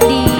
ready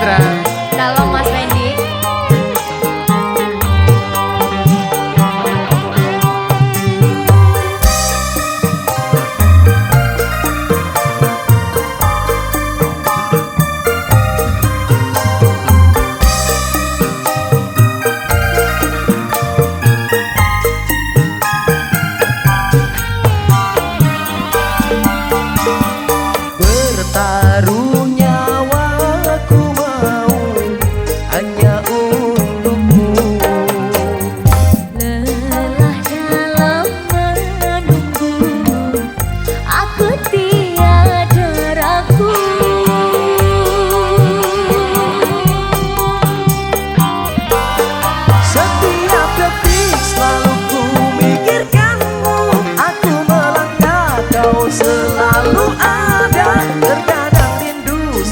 nuestra.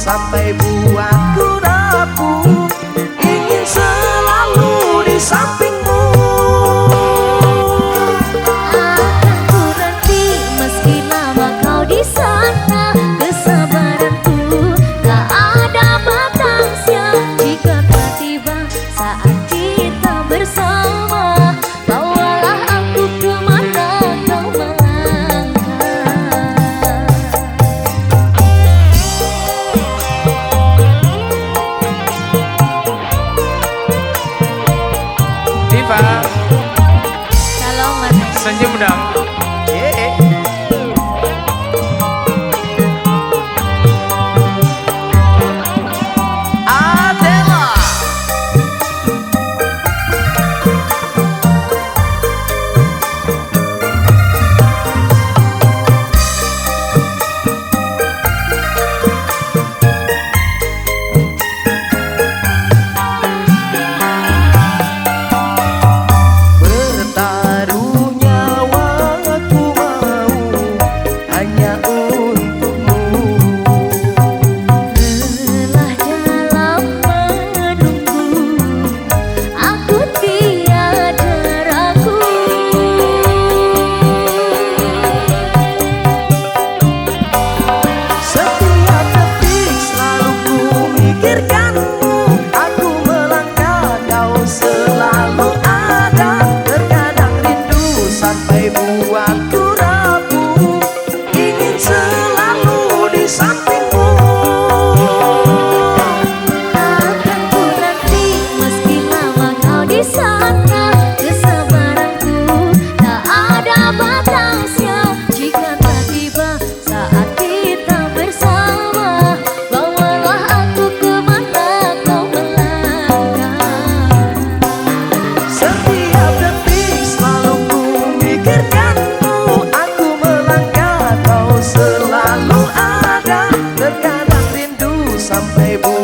sampai buah. Mas. senyum dong. sampai bulan